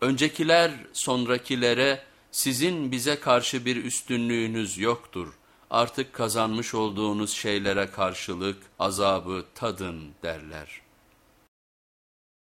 Öncekiler sonrakilere sizin bize karşı bir üstünlüğünüz yoktur. Artık kazanmış olduğunuz şeylere karşılık azabı tadın derler.''